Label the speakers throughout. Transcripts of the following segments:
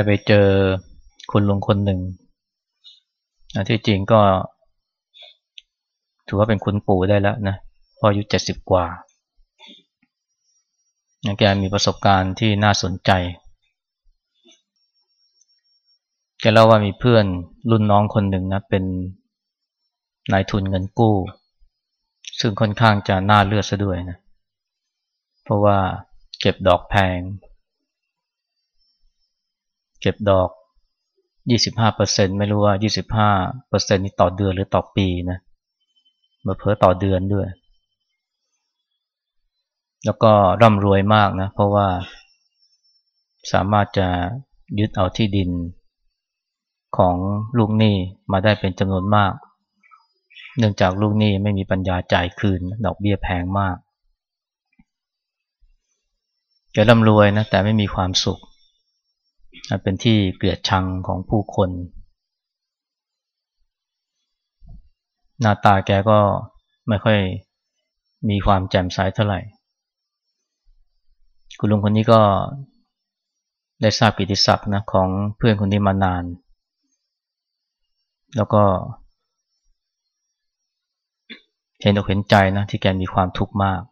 Speaker 1: ได้ไปเจอคุณลุงคนหนึ่งที่จริงก็ ถือว่าเป็นคุณปู่ได้แล้วนะพออายุเจ็ดสิบกว่าแกมีประสบการณ์ที่น่าสนใจ แกเล่าว่ามีเพื่อนรุ่นน้องคนหนึ่งนะ เป็นนายทุนเงินกู้ ซึ่งค่อนข้างจะน่าเลือดซะด้วยนะ เพราะว่าเก็บดอกแพง เก็บดอก 25%ไม่รู้ว่า 25%นี่ต่อเดือนหรือต่อปีนะมาเพิ่ต่อเดือนด้วย แล้วก็ร่ำรวยมากนะ เพราะว่าสามารถจะยึดเอาที่ดินของลูกหนี้มาได้เป็นจำนวนมาก เนื่องจากลูกหนี้ไม่มีปัญญาจ่ายคืน ดอกเบี้ยแพงมากแกร่ำรวยนะแต่ไม่มีความสุข เป็นที่เกลียดชังของผู้คน หน้าตาแกก็ไม่ค่อยมีความแจ่มใสเท่าไหร่ คุณลุงคนนี้ก็ได้ทราบกิติศัพท์นะของเพื่อนคนนี้มานาน แล้วก็ เห็นอกเห็นใจนะที่แกมีความทุกข์มาก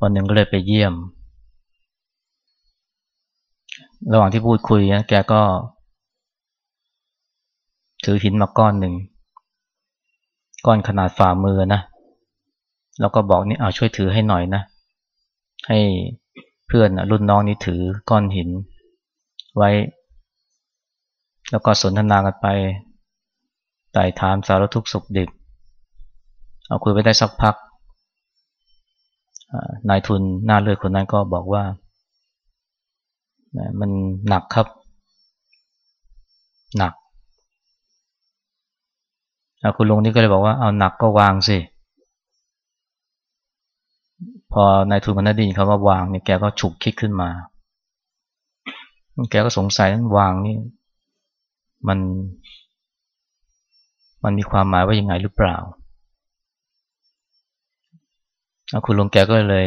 Speaker 1: วันหนึ่งก็เลยไปเยี่ยม ระหว่างที่พูดคุยนะแกก็ ถือหินมาก้อนหนึ่ง ก้อนขนาดฝ่ามือนะ แล้วก็บอกนี่เอาช่วยถือให้หน่อยนะ ให้เพื่อนรุ่นน้องนี่ถือก้อนหิน ไว้ แล้วก็สนทนากันไปไต่ถามสารทุกข์สุขดิบ เอาคุยไปได้สักพักนายทุนหน้าเลือดคนนั้นก็บอกว่า มันหนักครับ หนักคุณลุงนี่ก็เลยบอกว่าเอาหนักก็วางสิ พอนายทุนคนนั้นดินเขาว่าวางเนี่ยแกก็ฉุกคิดขึ้นมา แกก็สงสัยนั้นวางนี่มัน มันมีความหมายว่ายังไงหรือเปล่าคุณลุงแกก็เลย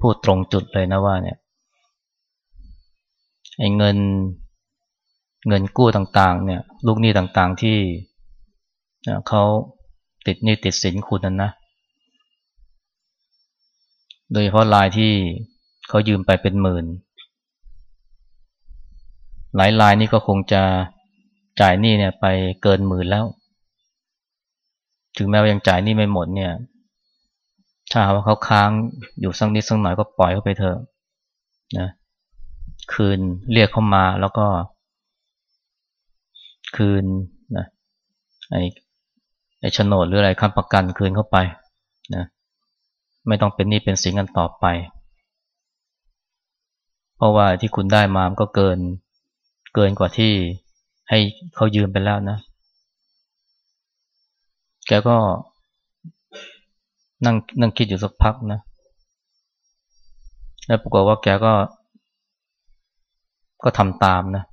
Speaker 1: พูดตรงจุดเลยนะว่าเนี่ย ไอ้เงินเงินกู้ต่างๆ เนี่ย ลูกหนี้ต่างๆที่เขาติดหนี้ติดสินคุณนั้นนะ โดยเฉพาะรายที่เขายืมไปเป็นหมื่น หลายรายนี่ก็คงจะจ่ายหนี้เนี่ยไปเกินหมื่นแล้ว ถึงแม้ว่ายังจ่ายหนี้ไม่หมดเนี่ย ถ้าว่าเขาค้างอยู่สักนิดสักหน่อยก็ปล่อยเขาไปเถอะนะ คืนเรียกเขามาแล้วก็ คืนนะไอ้ไอ้โฉนดหรืออะไรค้ำประกันคืนเข้าไปนะไม่ต้องเป็นหนี้เป็นสินกันต่อไป เพราะว่าที่คุณได้มามันก็เกินเกินกว่าที่ให้เขายืมไปแล้วนะ แกก็นั่งนั่งคิดอยู่สักพักนะ แล้วปรากฏว่าแกก็ ก็ทำตามนะ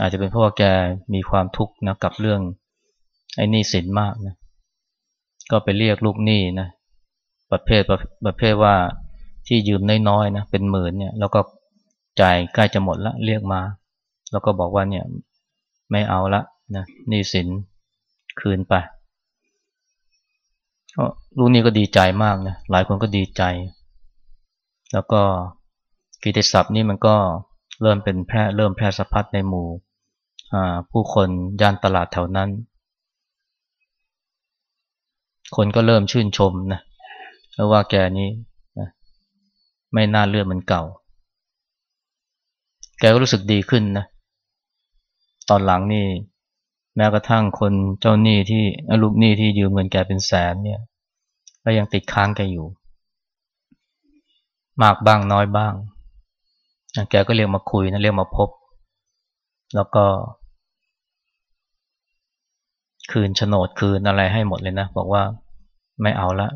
Speaker 1: อาจจะเป็นเพราะว่าแกมีความทุกข์นะกับเรื่องไอ้นี่สินมากนะ ก็ไปเรียกลูกหนี้นะประเภทประประเภทว่าที่ยืมน้อยๆนะเป็นหมื่นเนี่ย แล้วก็จ่ายใกล้จะหมดละเรียกมา แล้วก็บอกว่าเนี่ยไม่เอาละนะนี่สินคืนไปลูกนี้ก็ดีใจมากนะหลายคนก็ดีใจ แล้วก็กิติศัพท์นี่มันก็ เริ่มเป็นแพร่เริ่มแพร่สะพัดในหมู่ผู้คนย่านตลาดแถวนั้น คนก็เริ่มชื่นชมนะเพราะว่าแกนี้ไม่น่าเลือดเหมือนเก่า แกก็รู้สึกดีขึ้นนะ ตอนหลังนี่แม้กระทั่งคนเจ้าหนี้ที่ลูกหนี้ที่ยืมเงินแกเป็นแสนเนี่ย ก็ยังติดค้างแกอยู่ มากบ้างน้อยบ้าง แกก็เรียกมาคุยนะเรียกมาพบ แล้วก็ คืนโฉนดคืนอะไรให้หมดเลยนะ บอกว่าไม่เอาละ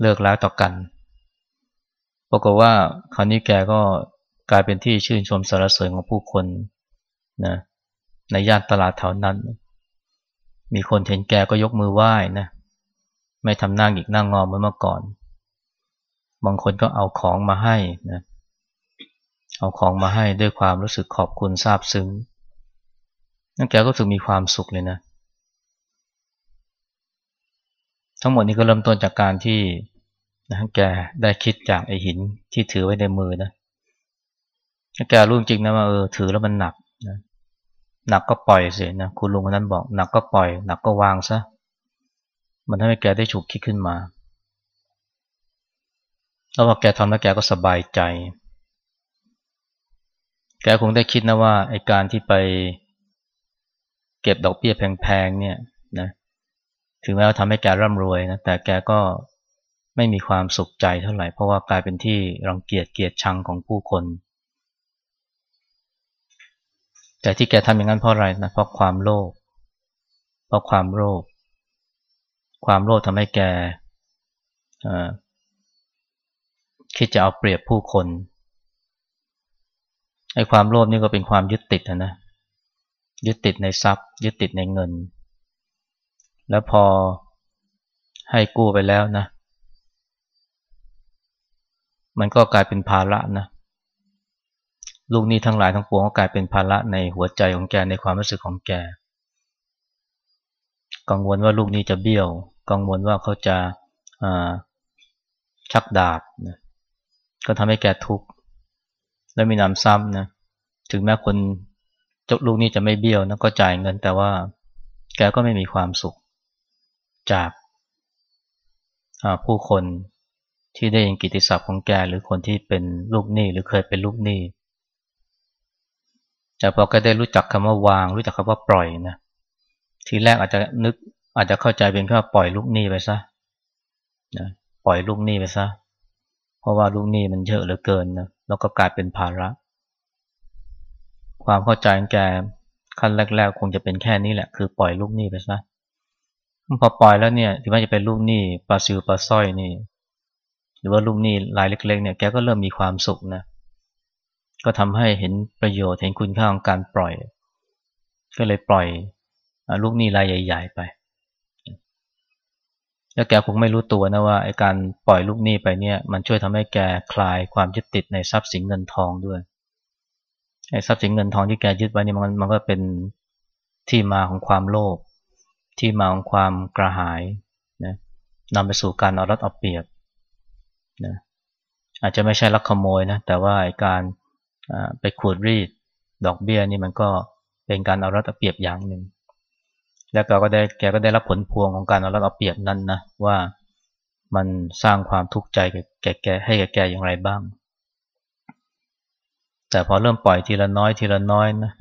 Speaker 1: เลิกแล้วต่อกันปรากฏว่าคราวนี้แกก็กลายเป็นที่ชื่นชมสรรเสริญของผู้คนนะในย่านตลาดแถวนั้น มีคนเห็นแกก็ยกมือไหว้นะไม่ทำหน้าหงิกหน้างอเหมือนเมื่อก่อน บางคนก็เอาของมาให้นะเอาของมาให้ด้วยความรู้สึกขอบคุณซาบซึ้งนั่นแกก็รู้สึกมีความสุขเลยนะ ทั้งหมดนี้ก็เริ่มต้นจากการที่นะแกได้คิดจากไอหินที่ถือไว้ในมือนะแกรู้จริงนะว่าเออถือแล้วมันหนักนะหนักก็ปล่อยสินะคุณลุงคนนั้นบอกหนักก็ปล่อย หนักก็วางซะมันทำให้แกได้ฉุกคิดขึ้นมา แล้วพอแกทำแล้วแกก็สบายใจ แกคงได้คิดนะว่าไอการที่ไปเก็บดอกเบี้ยแพงๆเนี่ยนะถึงแม้ว่าทำให้แกร่ำรวยนะแต่แกก็ไม่มีความสุขใจเท่าไหร่ เพราะว่ากลายเป็นที่รังเกียจเกียดชังของผู้คน แต่ที่แกทำอย่างนั้นเพราะอะไรนะเพราะความโลภเพราะความโลภความโลภทำให้แก คิดจะเอาเปรียบผู้คนไอ้ความโลภนี่ก็เป็นความยึดติดนะยึดติดในทรัพย์ ยึดติดในเงิน แล้วพอให้กู้ไปแล้วนะ มันก็กลายเป็นภาระนะลูกนี้ทั้งหลายทั้งปวงก็กลายเป็นภาระในหัวใจของแกในความรู้สึกของแก กังวลว่าลูกนี้จะเบี้ยว กังวลว่าเขาจะชักดาบนะ ก็ทำให้แกทุกข์ และมีน้ำซ้ำนะ ถึงแม้คนจ้าลูกนี่จะไม่เบี้ยวนะก็จ่ายเงิน แต่ว่าแกก็ไม่มีความสุข จากผู้คนที่ได้ยินกิติศัพท์ของแกหรือคนที่เป็นลูกหนี้หรือเคยเป็นลูกหนี้แต่พอแกได้รู้จักคำว่าวาง รู้จักคำว่าปล่อยนะทีแรกอาจจะนึกอาจจะเข้าใจเป็นแค่ปล่อยลูกหนี้ไปซะนะปล่อยลูกหนี้ไปซะ เพราะว่าลูกหนี้มันเยอะเหลือเกินนะแล้วก็กลายเป็นภาระ ความเข้าใจของแกขั้นแรกๆ คงจะเป็นแค่นี้แหละ คือปล่อยลูกหนี้ไปซะพอปล่อยแล้วเนี่ยถึงแม้จะเป็นลูกหนี้ปลาซิวปลาสร้อยนี่ หรือว่าลูกหนี้รายเล็ก ๆ เนี่ยแกก็เริ่มมีความสุขนะก็ทำให้เห็นประโยชน์เห็นคุณค่าของการปล่อย ก็เลยปล่อยลูกหนี้รายใหญ่ ๆ ไป แล้วแกคงไม่รู้ตัวนะว่าไอ้การปล่อยลูกหนี้ไปเนี่ย มันช่วยทำให้แกคลายความยึดติดในทรัพย์สินเงินทองด้วยไอ้ทรัพย์สินเงินทองที่แกยึดไว้นี่มันมันก็เป็นที่มาของความโลภที่มาของความกระหายนะนำไปสู่การเอารัดเอาเปรียบนะอาจจะไม่ใช่ลักขโมยนะแต่ว่าการไปขูดรีดดอกเบี้ยนี่มันก็เป็นการเอารัดเอาเปรียบอย่างหนึ่ง แล้วก็ได้แกก็ได้รับผลพวงของการเอารัดเอาเปรียบนั้นนะว่ามันสร้างความทุกข์ใจแก่แกให้แกแกอย่างไรบ้าง แต่พอเริ่มปล่อยทีละน้อยทีละน้อยนะ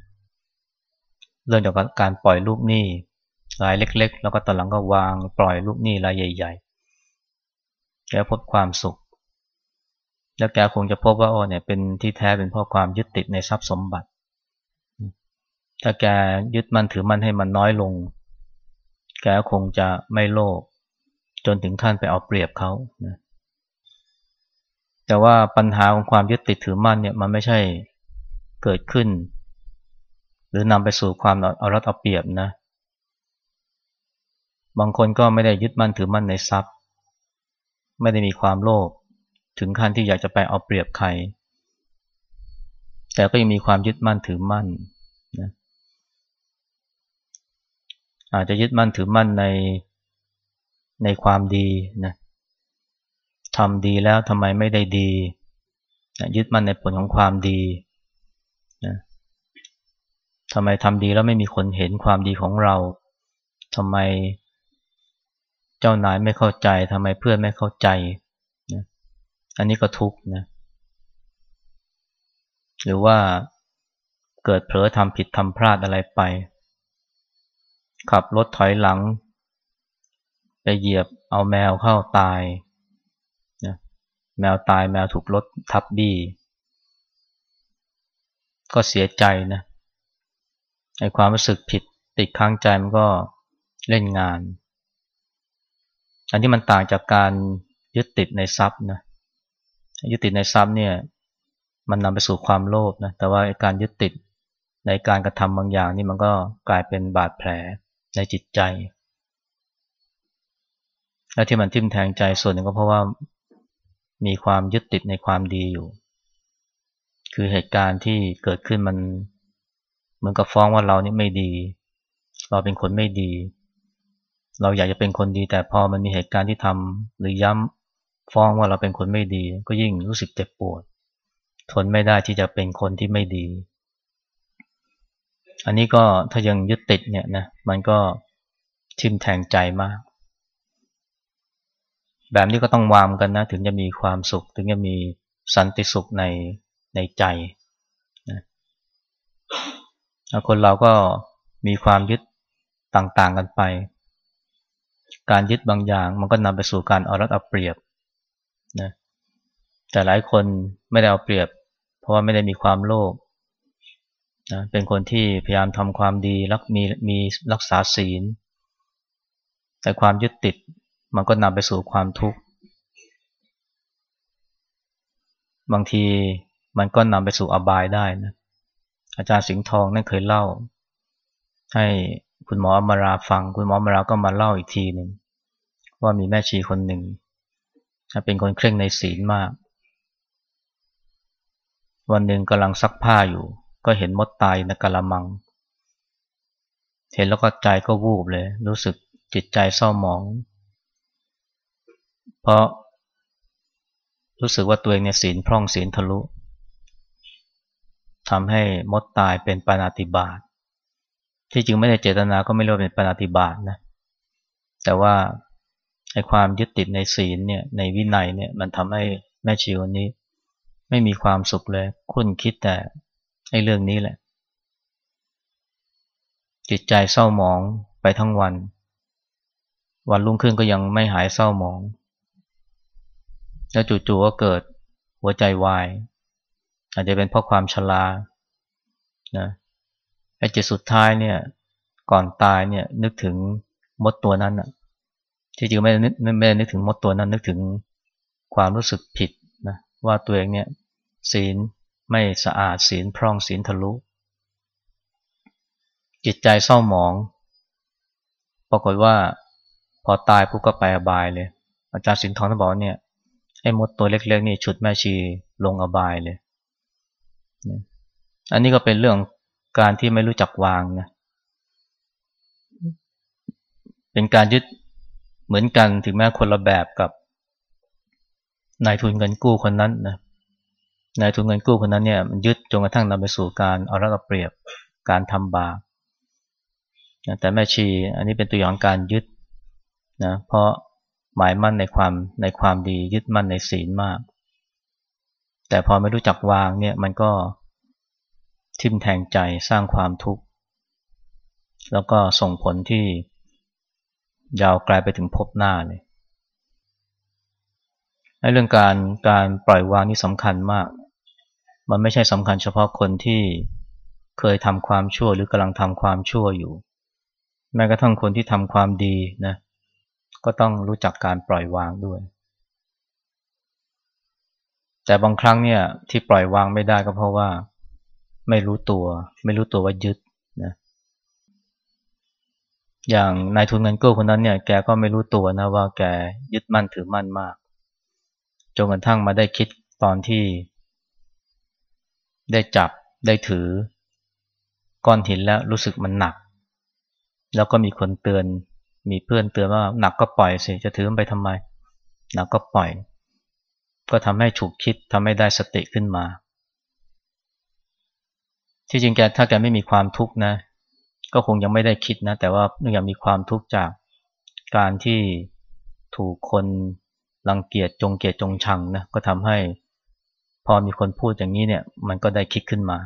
Speaker 1: เริ่มจากการปล่อยลูกหนี้รายเล็ก ๆ แล้วก็ตอนหลังก็วางปล่อยลูกหนี้รายใหญ่ ๆ แกพบความสุข แล้วแกคงจะพบว่าโอ้เนี่ยเป็นที่แท้เป็นเพราะความยึดติดในทรัพย์สมบัติถ้าแกยึดมันถือมันให้มันน้อยลง แกคงจะไม่โลภจนถึงขั้นไปเอาเปรียบเขานะแต่ว่าปัญหาของความยึดติดถือมั่นเนี่ยมันไม่ใช่เกิดขึ้น หรือนำไปสู่ความเอารัดเอาเปรียบนะ บางคนก็ไม่ได้ยึดมั่นถือมั่นในทรัพย์ ไม่ได้มีความโลภถึงขั้นที่อยากจะไปเอาเปรียบใคร แต่ก็ยังมีความยึดมั่นถือมั่นนะ อาจจะยึดมั่นถือมั่นในในความดีนะทำดีแล้วทำไมไม่ได้ดียึดมั่นในผลของความดีนะทำไมทำดีแล้วไม่มีคนเห็นความดีของเราทำไมเจ้านายไม่เข้าใจทำไมเพื่อนไม่เข้าใจนะอันนี้ก็ทุกข์นะหรือว่าเกิดเผลอทำผิดทำพลาดอะไรไป ขับรถถอยหลัง ไปเหยียบเอาแมวเข้าตายแมวตายแมวถูกรถทับบี้ ก็เสียใจนะในความรู้สึกผิดติดข้างใจมันก็เล่นงาน อันที่มันต่างจากการยึดติดในทรัพย์นะยึดติดในทรัพย์เนี่ยมันนำไปสู่ความโลภนะแต่ว่าการยึดติดในการกระทำบางอย่างนี่มันก็กลายเป็นบาดแผล ในจิตใจ และที่มันทิ่มแทงใจส่วนหนึ่งก็เพราะว่ามีความยึดติดในความดีอยู่ คือเหตุการณ์ที่เกิดขึ้นมันเหมือนกับฟ้องว่าเรานี่ไม่ดี เราเป็นคนไม่ดี เราอยากจะเป็นคนดี แต่พอมันมีเหตุการณ์ที่ทำหรือย้ำฟ้องว่าเราเป็นคนไม่ดี ก็ยิ่งรู้สึกเจ็บปวด ทนไม่ได้ที่จะเป็นคนที่ไม่ดี อันนี้ก็ถ้ายังยึดติดเนี่ยนะมันก็ทิ่มแทงใจมาก แบบนี้ก็ต้องวางกันนะ ถึงจะมีความสุข ถึงจะมีสันติสุขในในใจนะคนเราก็มีความยึดต่างๆกันไป การยึดบางอย่างมันก็นำไปสู่การเอารัดเอาเปรียบนะแต่หลายคนไม่ได้เอาเปรียบ เพราะว่าไม่ได้มีความโลภ นะเป็นคนที่พยายามทำความดีรักมีมีรักษาศีล แต่ความยึดติดมันก็นำไปสู่ความทุกข์ บางทีมันก็นำไปสู่อบายได้นะอาจารย์สิงห์ทองนั่นเคยเล่า ให้คุณหมออมราฟัง คุณหมออมราก็มาเล่าอีกทีหนึ่งว่ามีแม่ชีคนหนึ่งเป็นคนเคร่งในศีลมาก วันหนึ่งกำลังซักผ้าอยู่ ก็เห็นมดตายในกะละมัง เห็นแล้วก็ใจก็วูบเลย รู้สึกจิตใจเศร้าหมอง เพราะรู้สึกว่าตัวเองเนี่ยศีลพร่องศีลทะลุทำให้มดตายเป็นปานาติบาตที่จริงไม่ได้เจตนาก็ไม่เรียกเป็นปานาติบาตนะแต่ว่าไอ้ความยึดติดในศีลเนี่ยในวินัยเนี่ยมันทำให้แม่ชีคนนี้ ไม่มีความสุขเลยคุ้นคิดแต่ ไอ้เรื่องนี้แหละ จิตใจเศร้าหมองไปทั้งวัน วันรุ่งขึ้นก็ยังไม่หายเศร้าหมอง แล้วจู่ๆก็เกิดหัวใจวาย อาจจะเป็นเพราะความชรานะไอ้จิตสุดท้ายเนี่ย ก่อนตายเนี่ยนึกถึงมดตัวนั้นอะที่จริงไม่ได้นึกไม่ได้นึกถึงมดตัวนั้นนึกถึงความรู้สึกผิดนะว่าตัวเองเนี่ยศีล ไม่สะอาดศีลพร่องศีลทะลุ จิตใจเศร้าหมอง ปรากฏว่าพอตายปุ๊บก็ไปอบายเลย อาจารย์สินทองท่านบอกเนี่ยไอ้มดตัวเล็กๆนี่ฉุดแม่ชีลงอบายเลย อันนี้ก็เป็นเรื่องการที่ไม่รู้จักวางนะ เป็นการยึดเหมือนกันถึงแม้คนละแบบกับนายทุนเงินกู้คนนั้นนะ นายทุนเงินกู้คนนั้นเนี่ยมันยึดจนกระทั่งนำไปสู่การเอารัดเอาเปรียบการทำบาปแต่แม่ชีอันนี้เป็นตัวอย่างการยึดนะเพราะหมายมั่นในความในความดียึดมั่นในศีลมาก แต่พอไม่รู้จักวางเนี่ยมันก็ทิ่มแทงใจสร้างความทุกข์แล้วก็ส่งผลที่ยาวไกลไปถึงพบหน้าเลยเรื่องการการปล่อยวางนี่สำคัญมาก มันไม่ใช่สำคัญเฉพาะคนที่เคยทำความชั่วหรือกำลังทำความชั่วอยู่ แม้กระทั่งคนที่ทำความดีนะก็ต้องรู้จักการปล่อยวางด้วย แต่บางครั้งเนี่ยที่ปล่อยวางไม่ได้ก็เพราะว่าไม่รู้ตัว ไม่รู้ตัวว่ายึดนะอย่างนายทุนเงินกู้คนนั้นเนี่ยแกก็ไม่รู้ตัวนะว่าแกยึดมั่นถือมั่นมากจนกระทั่งมาได้คิดตอนที่ ได้จับได้ถือ ก้อนหินแล้วรู้สึกมันหนัก แล้วก็มีคนเตือน มีเพื่อนเตือนว่าหนักก็ปล่อยสิจะถือมันไปทำไม หนักก็ปล่อย ก็ทำให้ฉุกคิดทำให้ได้สติขึ้นมา ที่จริงแกถ้าแกไม่มีความทุกข์นะ ก็คงยังไม่ได้คิดนะ แต่ว่าเนื่องจากมีความทุกข์จากการที่ถูกคนรังเกียจจงเกียจจงชังนะก็ทำให้ อมีคนพูดอย่างนี้เนี่ย มันก็ได้คิดขึ้นมา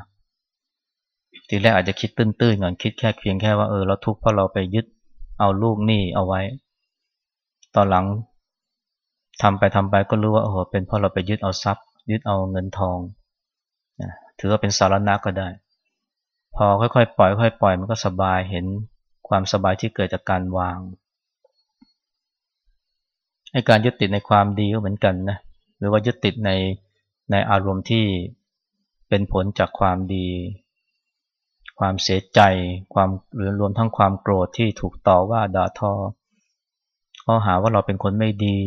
Speaker 1: ทีแรกอาจจะคิดตื้นๆก่อนคิดแค่เพียงแค่ว่าเออเราทุกข์เพราะเราไปยึดเอาลูกหนี้เอาไว้ ตอนหลังทำไปทำไปก็รู้ว่าโอ้โหเป็นเพราะเราไปยึดเอาทรัพย์ ยึดเอาเงินทองถือว่าเป็นสารณะก็ได้ พอค่อยๆปล่อยค่อยๆปล่อยมันก็สบายเห็นความสบายที่เกิดจากการวางให้การยึดติดในความดีก็เหมือนกันนะหรือว่ายึดติดใน ในอารมณ์ที่เป็นผลจากความดี ความเสียใจความหรือรวมทั้งความโกรธที่ถูกต่อว่าด่าทอเขาหาว่าเราเป็นคนไม่ดี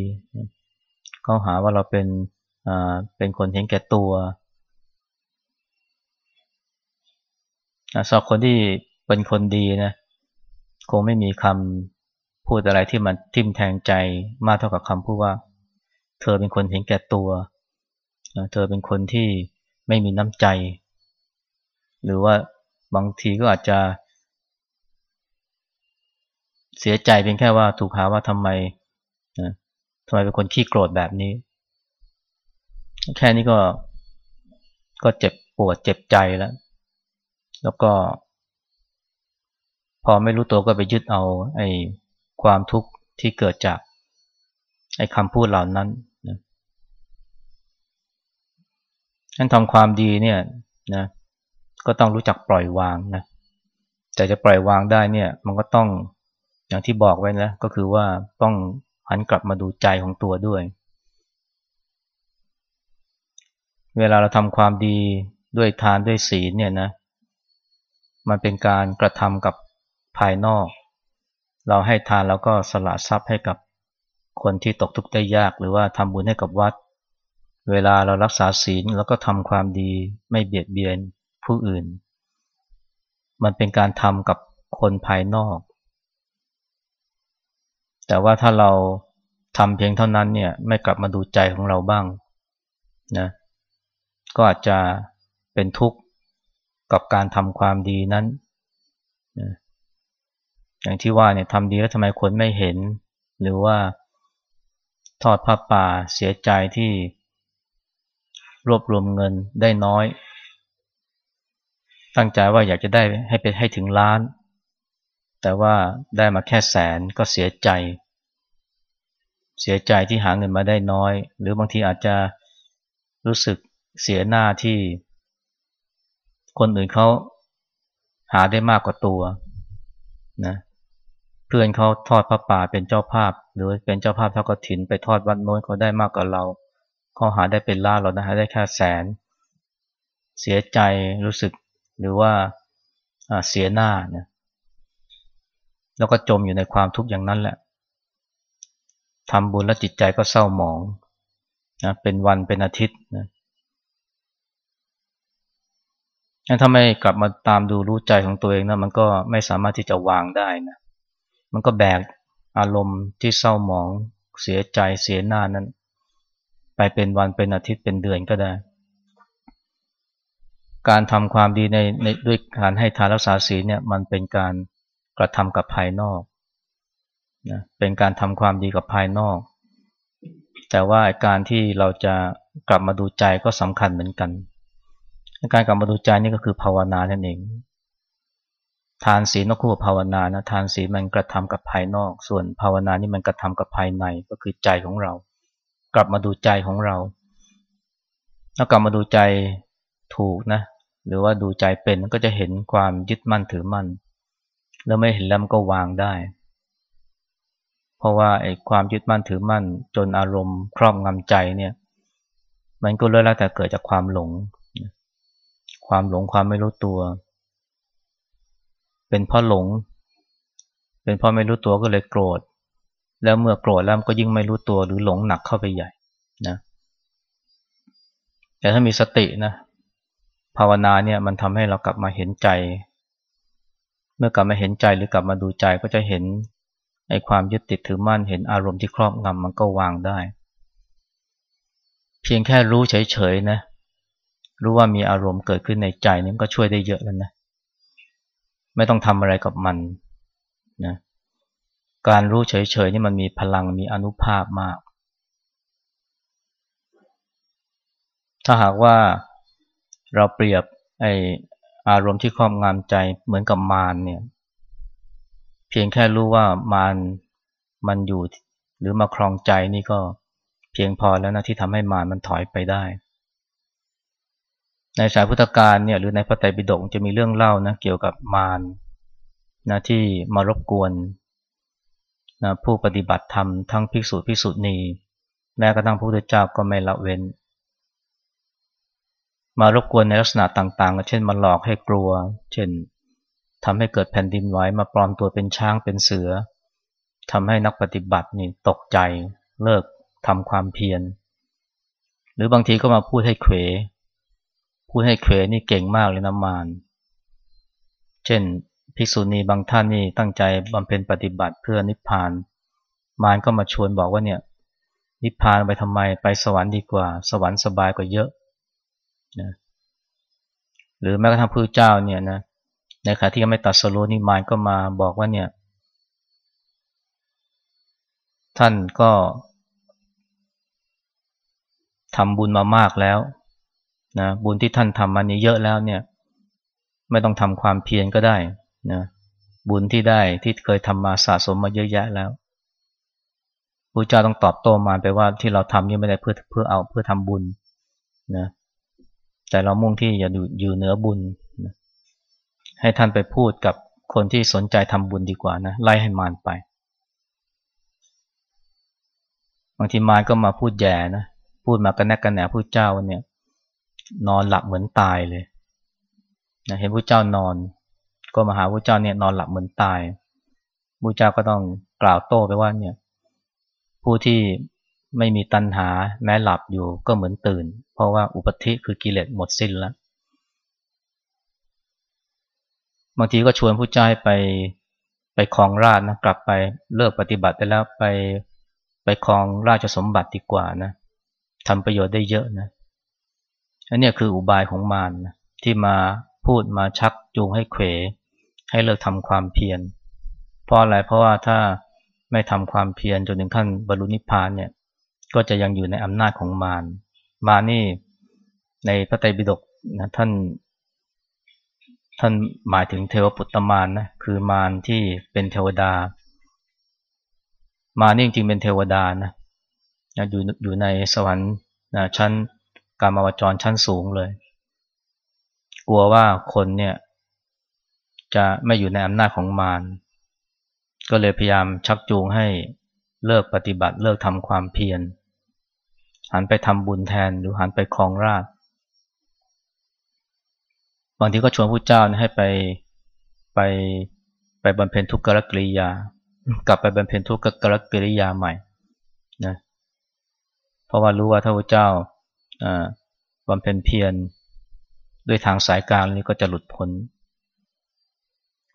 Speaker 1: เขาหาว่าเราเป็นเป็นคนเห็นแก่ตัวสำหรับคนที่เป็นคนดีนะคงไม่มีคำพูดอะไรที่มันทิ่มแทงใจมากเท่ากับคำพูดว่า เธอเป็นคนเห็นแก่ตัวเเธอเป็นคนที่ไม่มีน้ำใจ หรือว่าบางทีก็อาจจะ เสียใจเพียงแค่ว่าถูกหาว่าทำไมทำไมเป็นคนขี้โกรธแบบนี้ แค่นี้ก็ก็เจ็บปวดเจ็บใจแล้ว แล้วก็ พอไม่รู้ตัวก็ไปยึดเอาไอ้ความทุกข์ที่เกิดจากไอ้คำพูดเหล่านั้นนะ ฉันทำความดีเนี่ยนะก็ต้องรู้จักปล่อยวางนะแต่จะปล่อยวางได้เนี่ยมันก็ต้องอย่างที่บอกไว้นะก็คือว่าต้องหันกลับมาดูใจของตัวด้วย เวลาเราทำความดีด้วยทานด้วยศีลเนี่ยนะมันเป็นการกระทำกับภายนอก เราให้ทานแล้วก็สละทรัพย์ให้กับคนที่ตกทุกข์ได้ยาก หรือว่าทำบุญให้กับวัด เวลาเรารักษาศีลแล้วก็ทำความดีไม่เบียดเบียนผู้อื่น มันเป็นการทำกับคนภายนอก แต่ว่าถ้าเราทำเพียงเท่านั้นเนี่ยไม่กลับมาดูใจของเราบ้างนะก็อาจจะเป็นทุกข์กับการทำความดีนั้นนะอย่างที่ว่าเนี่ยทำดีแล้วทำไมคนไม่เห็น หรือว่าทอดผ้าป่าเสียใจที่ รวบรวมเงินได้น้อย ตั้งใจว่าอยากจะได้ให้ไปให้ถึงล้าน แต่ว่าได้มาแค่แสนก็เสียใจ เสียใจที่หาเงินมาได้น้อย หรือบางทีอาจจะรู้สึกเสียหน้าที่ คนอื่นเขาหาได้มากกว่าตัวนะเพื่อนเขาทอดพระป่าเป็นเจ้าภาพ หรือเป็นเจ้าภาพเท่ากถินไปทอดวัดโน้นเขาได้มากกว่าเรา เขาหาได้เป็นล้านเราได้ได้แค่แสน เสียใจรู้สึกหรือว่าเสียหน้านะแล้วก็จมอยู่ในความทุกข์อย่างนั้นแหละทำบุญแล้วจิตใจก็เศร้าหมองนะเป็นวันเป็นอาทิตย์นะถ้าไม่กลับมาตามดูรู้ใจของตัวเองนะมันก็ไม่สามารถที่จะวางได้นะมันก็แบกอารมณ์ที่เศร้าหมองเสียใจเสียหน้านั้น ไปเป็นวันเป็นอาทิตย์เป็นเดือนก็ได้ การทำความดีในในด้วยการให้ทานรักษาศีลเนี่ยมันเป็นการกระทำกับภายนอกนะเป็นการทำความดีกับภายนอก แต่ว่าการที่เราจะกลับมาดูใจก็สำคัญเหมือนกัน การกลับมาดูใจนี่ก็คือภาวนานั่นเองทานศีลนกคู่ภาวนานะทานศีลมันกระทำกับภายนอก ส่วนภาวนานี่มันกระทำกับภายในก็คือใจของเรา กลับมาดูใจของเรา ถ้ากลับมาดูใจถูกนะ หรือว่าดูใจเป็นก็จะเห็นความยึดมั่นถือมั่น แล้วไม่เห็นแล้วมันก็วางได้ เพราะว่าไอ้ความยึดมั่นถือมั่น จนอารมณ์ครอบงำใจเนี่ย มันก็เลยแล้วแต่เกิดจากความหลง ความหลงความไม่รู้ตัว เป็นเพราะหลง เป็นเพราะไม่รู้ตัวก็เลยโกรธ แล้วเมื่อโกรธแล้วก็ยิ่งไม่รู้ตัวหรือหลงหนักเข้าไปใหญ่นะแต่ถ้ามีสตินะภาวนาเนี่ยมันทำให้เรากลับมาเห็นใจ เมื่อกลับมาเห็นใจหรือกลับมาดูใจก็จะเห็นไอ้ความยึดติดถือมั่นเห็นอารมณ์ที่ครอบงำมันก็วางได้ เพียงแค่รู้เฉยๆนะรู้ว่ามีอารมณ์เกิดขึ้นในใจนี่ก็ช่วยได้เยอะแล้วนะไม่ต้องทำอะไรกับมันนะ การรู้เฉยๆนี่มันมีพลังมีอนุภาพมาก ถ้าหากว่าเราเปรียบไออารมณ์ที่ครอบงำใจเหมือนกับมารเนี่ย เพียงแค่รู้ว่ามารมันอยู่หรือมาครองใจนี่ก็เพียงพอแล้วนะที่ทำให้มารมันถอยไปได้ ในสายพุทธการเนี่ยหรือในพระไตรปิฎกจะมีเรื่องเล่านะเกี่ยวกับมารนะที่มารบกวน นะผู้ปฏิบัติธรรมทั้งภิกษุภิกษุณี แม้กระทั่งพระพุทธเจ้าก็ไม่ละเว้น มารบกวนในลักษณะต่างๆ เช่นมาหลอกให้กลัว เช่นทำให้เกิดแผ่นดินไหวมาปลอมตัวเป็นช้างเป็นเสือทำให้นักปฏิบัตินี่ตกใจเลิกทำความเพียร หรือบางทีก็มาพูดให้เขวพูดให้เขวนี่เก่งมากเลยนะมาร เช่น ภิกษุณีบางท่านนี่ตั้งใจบำเพ็ญปฏิบัติเพื่อนิพพาน มารก็มาชวนบอกว่าเนี่ยนิพพานไปทำไมไปสวรรค์ดีกว่า สวรรค์สบายกว่าเยอะนะหรือแม้กระทั่งพระเจ้าเนี่ยนะในขณะที่ยังไม่ตัดสรุนี่มารก็มาบอกว่าเนี่ย ท่านก็ทำบุญมามากแล้วนะบุญที่ท่านทำมานี้เยอะแล้วเนี่ย ไม่ต้องทำความเพียรก็ได้ นะบุญที่ได้ที่เคยทำมาสะสมมาเยอะแยะแล้วพระเจ้าต้องตอบโต้มาไปว่าที่เราทำนี่ไม่ได้เพื่อเพื่อเอาเพื่อทำบุญนะแต่เรามุ่งที่จะอยู่เหนือบุญนะให้ท่านไปพูดกับคนที่สนใจทำบุญดีกว่านะไล่ให้มารไป บางทีมารก็มาพูดแย่นะพูดมากันแนกกันแหนผู้เจ้าเนี่ยนอนหลับเหมือนตายเลยนะเห็นผู้เจ้านอน ก็มาหาผู้เจ้าเนี่ยนอนหลับเหมือนตายผู้เจ้าก็ต้องกล่าวโต้ไปว่าเนี่ยผู้ที่ไม่มีตัณหาแม้หลับอยู่ก็เหมือนตื่น เพราะว่าอุปธิคือกิเลสหมดสิ้นแล้วบางทีก็ชวนผู้เจ้าไปไปคลองราชนะกลับไปเลิกปฏิบัติไปแล้วไปไปคลองราชสมบัติดีกว่านะทำประโยชน์ได้เยอะนะอันนี้คืออุบายของมารนะที่มา พูดมาชักจูงให้เขว ให้เลิกทำความเพียร เพราะอะไร เพราะว่าถ้าไม่ทำความเพียรจนถึงขั้นบรรลุนิพพานเนี่ย ก็จะยังอยู่ในอำนาจของมาร มานี่ในพระไตรปิฎกนะท่าน ท่านหมายถึงเทวปุตตมารนนะ คือมารที่เป็นเทวดา มานี่จริงๆเป็นเทวดานะอยู่อยู่ในสวรรค์ชั้นกามาวจรชั้นสูงเลย กลัวว่าคนเนี่ย จะไม่อยู่ในอำนาจของมารก็เลยพยายามชักจูงให้เลิกปฏิบัติเลิกทำความเพียรหันไปทำบุญแทนหรือหันไปคลองราชบางทีก็ชวนผู้เจ้าให้ไปไปไปบำเพ็ญทุกขกริยา กลับไปบำเพ็ญทุกขกริยาใหม่นะเพราะว่ารู้ว่าถ้าพระเจ้าบำเพ็ญเพียร ด้วยทางสายกลางนี้ก็จะหลุดพ้น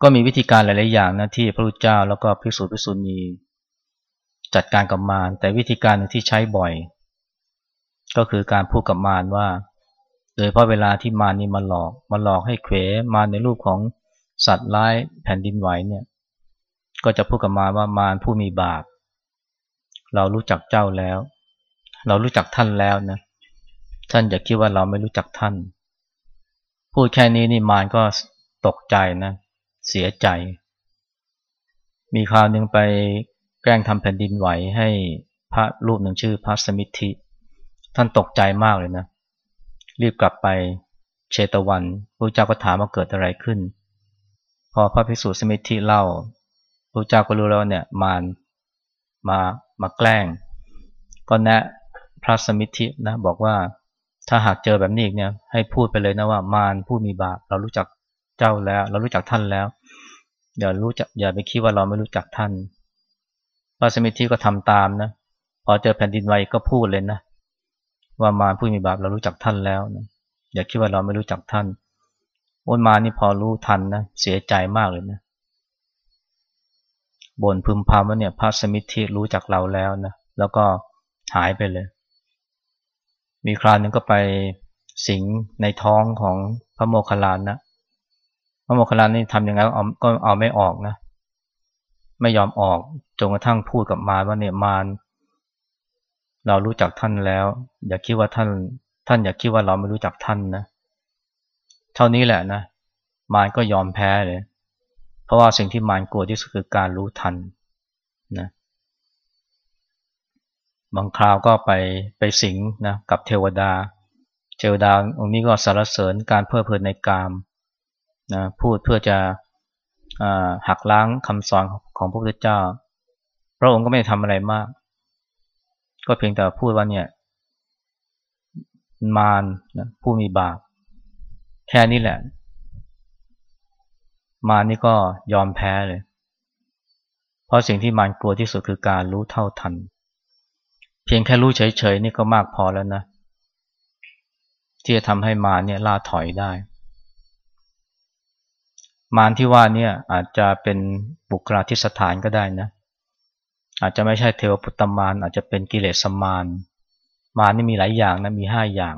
Speaker 1: ก็มีวิธีการหลาย ๆ อย่างนะที่พระพุทธเจ้าแล้วก็ภิกษุภิกษุณีจัดการกับมารแต่วิธีการที่ใช้บ่อย ก็คือการพูดกับมารว่า โดยเพราะเวลาที่มารนี้มาหลอกมาหลอกให้เขวมารในรูปของสัตว์ร้ายแผ่นดินไหวเนี่ยก็จะพูดกับมารว่ามารผู้มีบาปเรารู้จักเจ้าแล้ว เรารู้จักท่านแล้วนะท่านอย่าคิดว่าเราไม่รู้จักท่าน พูดแค่นี้นี่มารก็ตกใจนะ เสียใจ มีคราวหนึ่งไปแกล้งทำแผ่นดินไหวให้พระรูปหนึ่งชื่อพระสมิทธิ ท่านตกใจมากเลยนะ รีบกลับไปเชตวันพระเจ้าก็ถามว่าเกิดอะไรขึ้น พอพระภิกษุสมิทธิเล่าพระเจ้าก็รู้แล้วเนี่ยมารมามาแกล้ง ก็แนะพระสมิทธินะบอกว่า ถ้าหากเจอแบบนี้อีกเนี่ย ให้พูดไปเลยนะว่ามารผู้มีบาปเรารู้จักเจ้าแล้ว เรารู้จักท่านแล้วอย่ารู้จักอย่าไปคิดว่าเราไม่รู้จักท่านพระสมิทธิก็ทำตามนะพอเจอแผ่นดินไหวก็พูดเลยนะว่ามารผู้มีบาปเรารู้จักท่านแล้วนะอย่าคิดว่าเราไม่รู้จักท่านโอนมานี่พอรู้ทันนะเสียใจมากเลยนะบ่นพึมพำว่าเนี่ยพระสมิทธิรู้จักเราแล้วนะแล้วก็หายไปเลย มีคราวนึงก็ไปสิงในท้องของพระโมคคัลลานะพระโมคคัลลานนี่ทำยังไงก็เอาไม่ออกนะ ไม่ยอมออกจนกระทั่งพูดกับมารว่าเนี่ยมารเรารู้จักท่านแล้ว อย่าคิดว่าท่าน ท่านอย่าคิดว่าเราไม่รู้จักท่านนะเท่านี้แหละนะ มารก็ยอมแพ้เลย เพราะว่าสิ่งที่มารกลัวที่สุดคือการรู้ทันนะ บางคราวก็ไปไปสิงนะกับเทวดา เทวดาองค์นี้ก็สรรเสริญการเพื่อเพลินในกามนะพูดเพื่อจะหักล้างคำสอนของพระพุทธเจ้า พระองค์ก็ไม่ทำอะไรมาก ก็เพียงแต่พูดว่าเนี่ยมารนะผู้มีบาปแค่นี้แหละ มานี่ก็ยอมแพ้เลย เพราะสิ่งที่มารกลัวที่สุดคือการรู้เท่าทัน เพียงแค่รู้เฉยๆนี่ก็มากพอแล้วนะ ที่จะทำให้มารเนี่ยล่าถอยได้ มารที่ว่าเนี่ยอาจจะเป็นบุคลาธิสถานก็ได้นะ อาจจะไม่ใช่เทวปุตตมารอาจจะเป็นกิเลสมารมารนี่มีหลายอย่างนะมีห้าอย่าง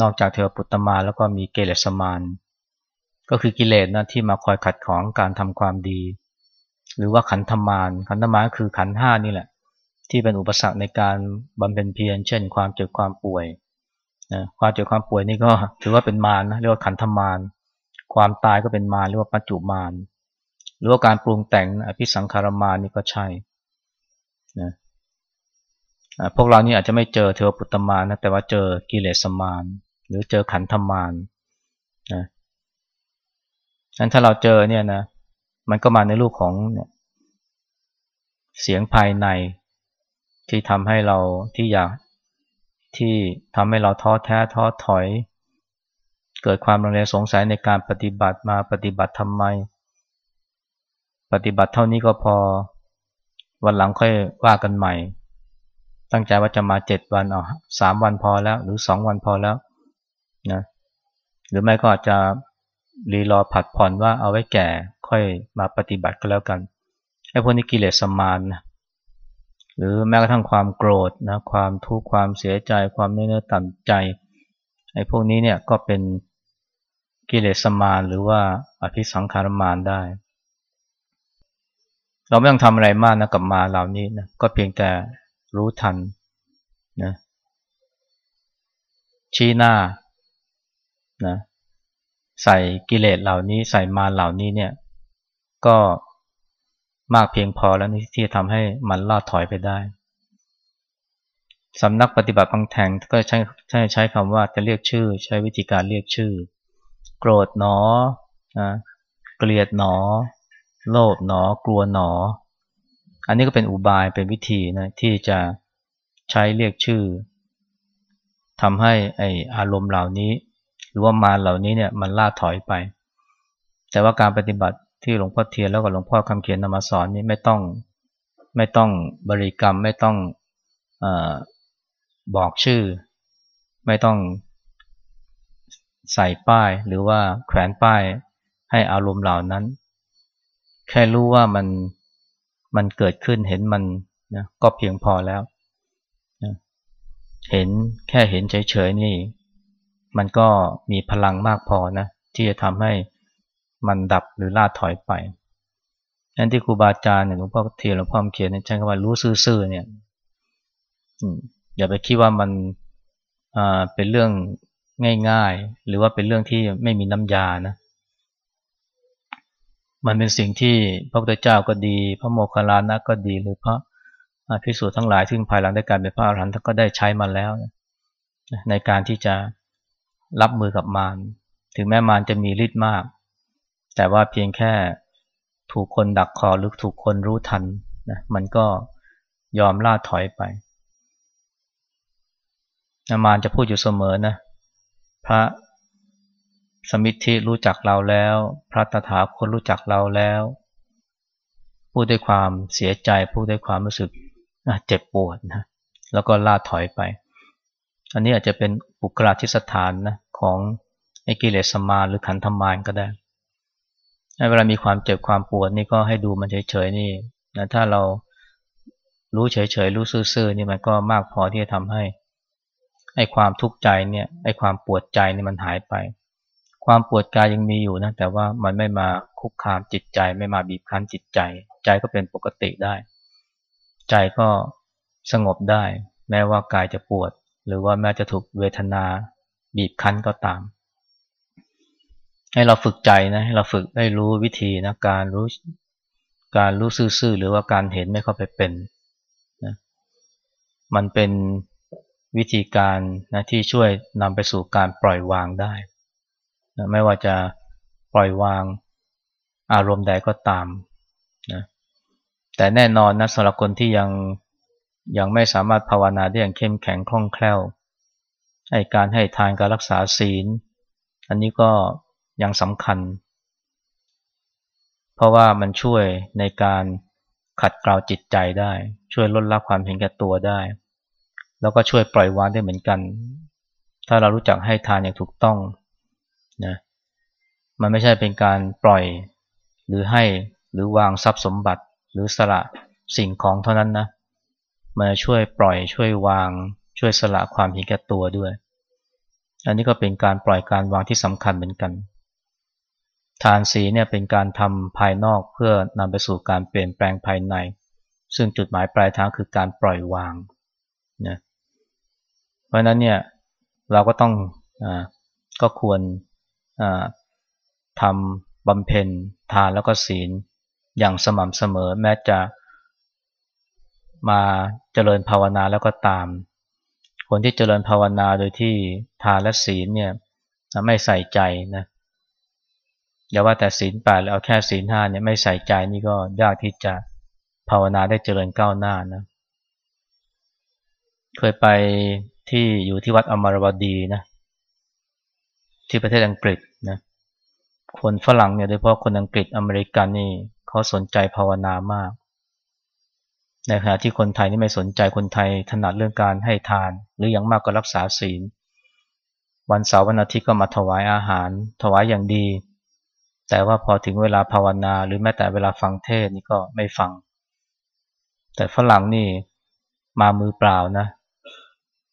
Speaker 1: นอกจากเทวปุตตมารแล้วก็มีกิเลสมารก็คือกิเลสนะที่มาคอยขัดของการทำความดี หรือว่าขันธมารขันธมารคือขันห้านี่แหละ ที่เป็นอุปสรรคในการบำเพ็ญเพียรเช่น ความเจ็บความป่วยนะความเจ็บความป่วยนี่ก็ถือว่าเป็นมารนะเรียกว่าขันธมารความตายก็เป็นมารเรียกว่าปัจจุมารหรือว่าการปรุงแต่งอภิสังขารมารนี่ก็ใช่นะพวกเรานี่อาจจะไม่เจอเทวปุตตมารนะแต่ว่าเจอกิเลสมารหรือเจอขันธมารนะนั้นถ้าเราเจอเนี่ยนะมันก็มาในรูปของเนี่ยเสียงภายใน ที่ทำให้เราที่อยากที่ทำให้เราท้อแท้ท้อถอย เกิดความรังเลสงสัยในการปฏิบัติมาปฏิบัติทำไม ปฏิบัติเท่านี้ก็พอ วันหลังค่อยว่ากันใหม่ ตั้งใจว่าจะมาเจ็ดวันอ๋อสามวันพอแล้ว หรือสองวันพอแล้วนะหรือไม่ก็อาจจะรีรอผัดผ่อนว่าเอาไว้แก่ค่อยมาปฏิบัติก็แล้วกันไอ้พวกนี้กิเลสสมานนะ หรือแม้กระทั่งความโกรธนะความทุกข์ความเสียใจ ความเนื้อต่ำใจไอ้พวกนี้เนี่ยก็เป็นกิเลสสมานหรือว่าอภิสังขารมานได้ เราไม่ต้องทำอะไรมากนะกับมาเหล่านี้นะก็เพียงแต่รู้ทันนะชี้หน้านะใส่กิเลสเหล่านี้ใส่มาเหล่านี้เนี่ยก็ มากเพียงพอแล้วที่จะทำให้มันล่าถอยไปได้สำนักปฏิบัติบางแห่งก็ใช้ใช้ใช้คำว่าจะเรียกชื่อ ใช้วิธีการเรียกชื่อ โกรธหนอนะเกลียดหนอ โลภหนอ กลัวหนอ อันนี้ก็เป็นอุบายเป็นวิธีนะที่จะใช้เรียกชื่อทำให้ไออารมณ์เหล่านี้ หรือว่ามาเหล่านี้เนี่ยมันล่าถอยไป แต่ว่าการปฏิบัติ ที่หลวงพ่อเทียนแล้วก็หลวงพ่อคำเขียนนำมาสอนนี่ไม่ต้องไม่ต้องบริกรรมไม่ต้องอบอกชื่อ ไม่ต้องใส่ป้ายหรือว่าแขวนป้ายให้อารมณ์เหล่านั้น แค่รู้ว่ามันมันเกิดขึ้นเห็นมันนะก็เพียงพอแล้วนะเห็นแค่เห็นเฉยๆนี่ มันก็มีพลังมากพอนะที่จะทำให้ มันดับหรือล่าถอยไปนั่นที่ครูบาอาจารย์เนี่ยหลวงพ่อเทียนหลวงพ่อเขียนเนี่ยใช้คำว่ารู้ซื่อๆเนี่ยอย่าไปคิดว่ามันเป็นเรื่องง่ายๆ หรือว่าเป็นเรื่องที่ไม่มีน้ำยานะมันเป็นสิ่งที่พระพุทธเจ้าก็ดี พระโมคคัลลานะก็ดีหรือพระพิสูจน์ทั้งหลายซึ่งภายหลังได้การเป็นพระอรหันต์ก็ได้ใช้มาแล้ว ในการที่จะรับมือกับมารถึงแม้มารจะมีฤทธิ์มาก แต่ว่าเพียงแค่ถูกคนดักคอหรือถูกคนรู้ทันนะมันก็ยอมล่าถอยไปนามารจะพูดอยู่เสมอนะพระสมิทธิรู้จักเราแล้ว พระตถาคตรู้จักเราแล้ว พูดด้วยความเสียใจพูดด้วยความรู้สึกเจ็บปวดนะแล้วก็ล่าถอยไป อันนี้อาจจะเป็นบุคลาธิสถานนะของไอ้กิเลสมาหรือขันธมารก็ได้ เวลามีความเจ็บความปวดนี่ก็ให้ดูมันเฉยๆนี่นะถ้าเรารู้เฉยๆรู้ซื่อๆนี่มันก็มากพอที่จะทำให้ไอ้ความทุกข์ใจเนี่ยไอ้ความปวดใจนี่มันหายไป ความปวดกายยังมีอยู่นะแต่ว่ามันไม่มาคุกคามจิตใจ ไม่มาบีบคั้นจิตใจ ใจก็เป็นปกติได้ ใจก็สงบได้ แม้ว่ากายจะปวด หรือว่าแม้จะถูกเวทนาบีบคั้นก็ตาม ให้เราฝึกใจนะให้เราฝึกได้รู้วิธีนะการรู้การรู้ซื่อๆหรือว่าการเห็นไม่เข้าไปเป็นนะมันเป็นวิธีการนะที่ช่วยนำไปสู่การปล่อยวางได้นะไม่ว่าจะปล่อยวางอารมณ์ใดก็ตามนะแต่แน่นอนนะสำหรับคนที่ยังยังไม่สามารถภาวนาได้อย่างเข้มแข็งคล่องแคล่วไอการให้ทานการรักษาศีล อันนี้ก็ ยังสำคัญ เพราะว่ามันช่วยในการขัดเกลาจิตใจได้ ช่วยลดละความเห็นแก่ตัวได้ แล้วก็ช่วยปล่อยวางได้เหมือนกัน ถ้าเรารู้จักให้ทานอย่างถูกต้องนะมันไม่ใช่เป็นการปล่อยหรือให้หรือวางทรัพย์สมบัติหรือสละสิ่งของเท่านั้นนะมาช่วยปล่อยช่วยวาง ช่วยสละความเห็นแก่ตัวด้วย อันนี้ก็เป็นการปล่อยการวางที่สำคัญเหมือนกัน ทานสีเนี่ยเป็นการทำภายนอกเพื่อนำไปสู่การเปลี่ยนแปลงภายใน ซึ่งจุดหมายปลายทางคือการปล่อยวางนะเพราะนั้นเนี่ยเราก็ต้องอก็ควรทำบำเพ็ญทานแล้วก็ศีลอย่างสม่ำเสมอแม้จะมาเจริญภาวนาแล้วก็ตาม คนที่เจริญภาวนาโดยที่ทานและศีลเนี่ยไม่ใส่ใจนะ อย่าว่าแต่ศีลแปดแล้วเอาแค่ศีลห้าเนี่ยไม่ใส่ใจนี่ก็ยากที่จะภาวนาได้เจริญก้าวหน้านะ เคยไปที่อยู่ที่วัดอมรวดีนะ ที่ประเทศอังกฤษนะคนฝรั่งเนี่ยโดยเฉพาะคนอังกฤษอเมริกันนี่เขาสนใจภาวนามากในขณะที่คนไทยนี่ไม่สนใจคนไทยถนัดเรื่องการให้ทาน หรืออย่างมากก็รักษาศีล วันเสาร์วันอาทิตย์ก็มาถวายอาหาร ถวายอย่างดี แต่ว่าพอถึงเวลาภาวนา หรือแม้แต่เวลาฟังเทศนี่ก็ไม่ฟัง แต่ฝรั่งนี่มามือเปล่านะ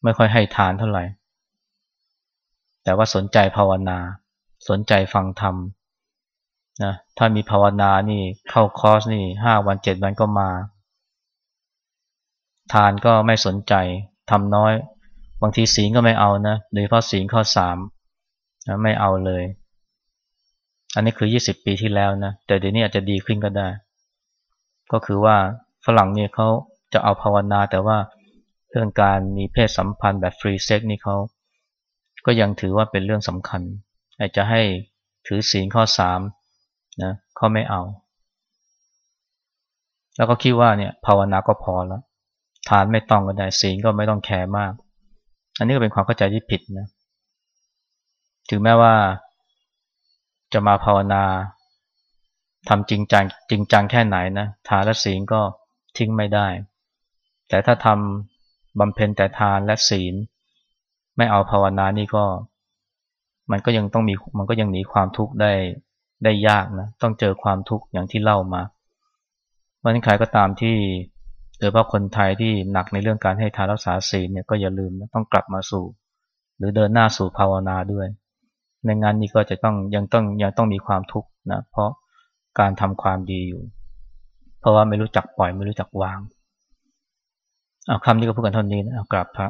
Speaker 1: ไม่ค่อยให้ทานเท่าไหร่ แต่ว่าสนใจภาวนา สนใจฟังธรรมนะถ้ามีภาวนานี่เข้าคอร์สนี่ห้าวันเจ็ดวันก็มา ทานก็ไม่สนใจทำน้อย บางทีศีลก็ไม่เอานะโดยเฉพาะศีลข้อสามนะไม่เอาเลย อันนี้คือ 20 ปีที่แล้วนะ แต่เดี๋ยวนี้อาจจะดีขึ้นก็ได้ ก็คือว่าฝรั่งเนี่ยเขาจะเอาภาวนาแต่ว่าเรื่องการมีเพศสัมพันธ์แบบ free sex นี่เขาก็ยังถือว่าเป็นเรื่องสำคัญ อาจจะให้ถือศีลข้อสามนะเขาไม่เอา แล้วก็คิดว่าเนี่ยภาวนาก็พอแล้ว ทานไม่ต้องก็ได้ศีลก็ไม่ต้องแคร์มาก อันนี้ก็เป็นความเข้าใจที่ผิดนะ ถึงแม้ว่า จะมาภาวนาทำจริงจังจริงจังแค่ไหนนะทานและศีลก็ทิ้งไม่ได้ แต่ถ้าทำบำเพ็ญแต่ทานและศีล ไม่เอาภาวนานี่ก็ มันก็ยังต้องมีมันก็ยังหนีความทุกข์ได้ได้ยากนะต้องเจอความทุกข์อย่างที่เล่ามาวันนี้ใครก็ตามที่โดยเฉพาะคนไทยที่หนักในเรื่องการให้ทานรักษาศีลเนี่ยก็อย่าลืมนะต้องกลับมาสู่ หรือเดินหน้าสู่ภาวนาด้วย ในงานนี้ก็จะต้องยังต้องยังต้องมีความทุกข์นะเพราะการทำความดีอยู่ เพราะว่าไม่รู้จักปล่อยไม่รู้จักวางเอาคำนี้ก็พูดกันเท่านี้นะกราบพระ